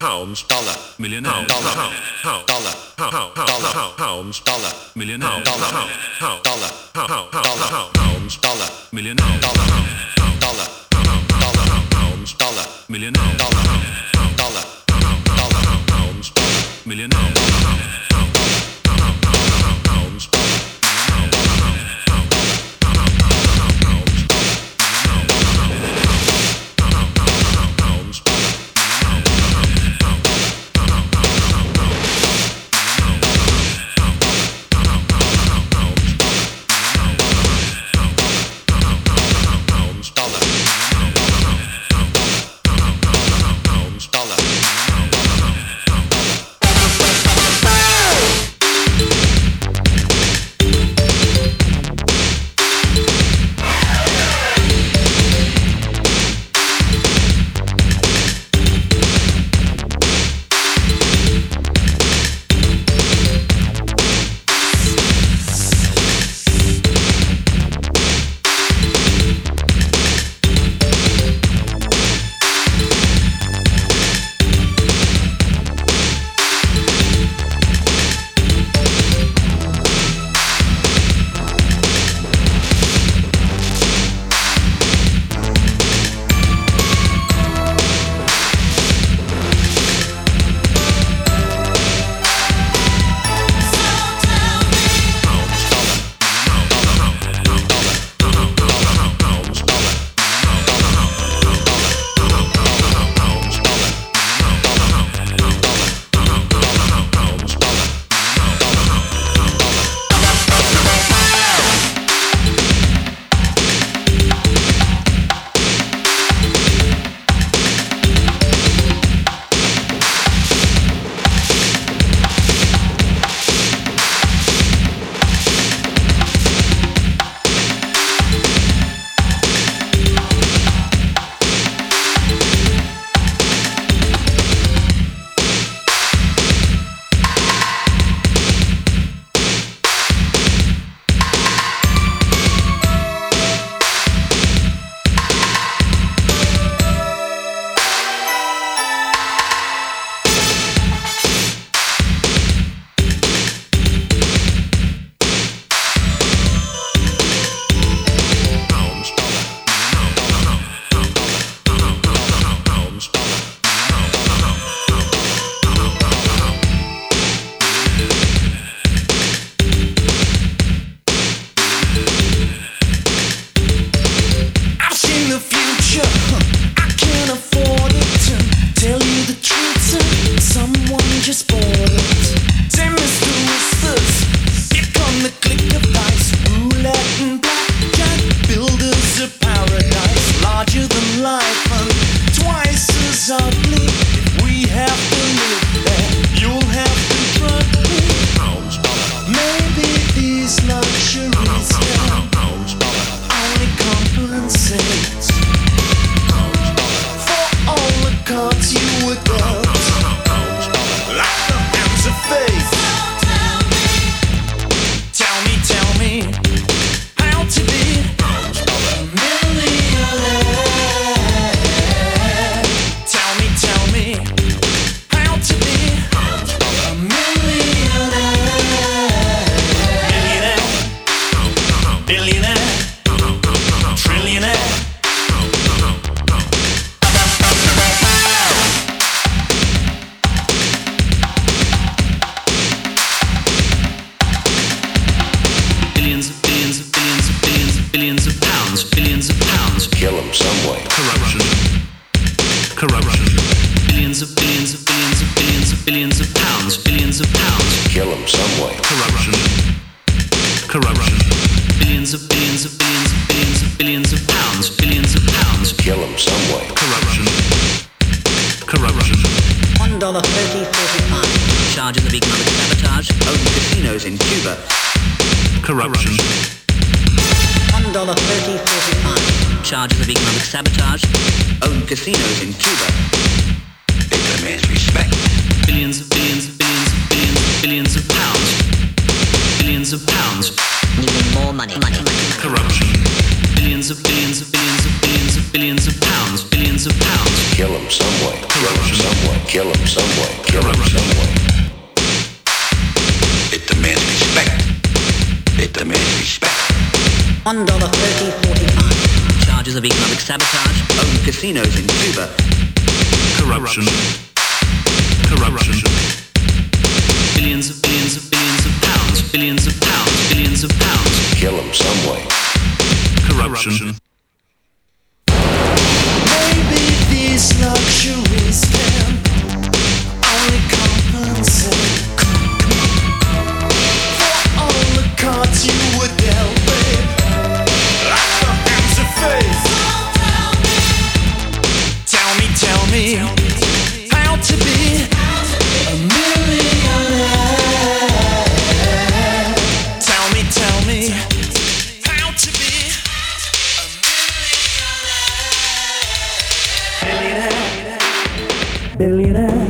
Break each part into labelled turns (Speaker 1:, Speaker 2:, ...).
Speaker 1: pounds, dollar,
Speaker 2: Millionaire.
Speaker 1: dollar, dollar, pound, dollar, pounds, dollar,
Speaker 2: Millionaire.
Speaker 1: dollar, dollar, pound, dollar, pounds, dollar,
Speaker 2: Millionaire.
Speaker 1: dollar, dollar, dollar, pounds, dollar,
Speaker 2: Millionaire.
Speaker 1: dollar, dollar,
Speaker 2: billions of pounds. Billions of pounds.
Speaker 1: Kill them some way.
Speaker 2: Corruption. Corruption. Billions of billions of billions of billions of billions of pounds. Billions of pounds.
Speaker 1: Kill him some way.
Speaker 2: Corruption. Corruption. Billions of billions of billions of billions of billions of pounds. Billions of pounds.
Speaker 1: Kill him some way.
Speaker 2: Corruption. Corruption.
Speaker 3: One dollar thirty forty-five. Charges of economic sabotage. Own casinos in Cuba.
Speaker 2: Corruption.
Speaker 3: One dollar thirty forty-five. Charges of economic sabotage. Own casinos in Cuba.
Speaker 4: It demands respect.
Speaker 2: Billions of billions of billions of billions of billions of pounds. Billions of pounds.
Speaker 3: Needing more money. Money. money.
Speaker 2: Corruption. Billions of billions of billions of billions of billions of pounds. Billions of pounds.
Speaker 1: Kill him some way. Kill him some way. Kill
Speaker 5: Kill him some way. Kill him some way. It demands respect. It demands respect.
Speaker 3: One dollar thirty forty-five. Charges of economic sabotage. Owned casinos in Cuba.
Speaker 2: Corruption. Corruption. Billions of billions of billions of pounds. Billions of pounds. Billions of pounds.
Speaker 5: Kill him some way.
Speaker 2: Corruption.
Speaker 1: Maybe how to be a millionaire. Tell me, tell me to be a Billionaire, zillionaire.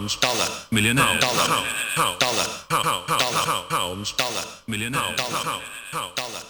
Speaker 6: Pounds. Dollar.
Speaker 2: Millionaire.
Speaker 6: Dollar. Dollar. Dollar. Dollar.
Speaker 2: Millionaire.
Speaker 6: Dollar. Dollar.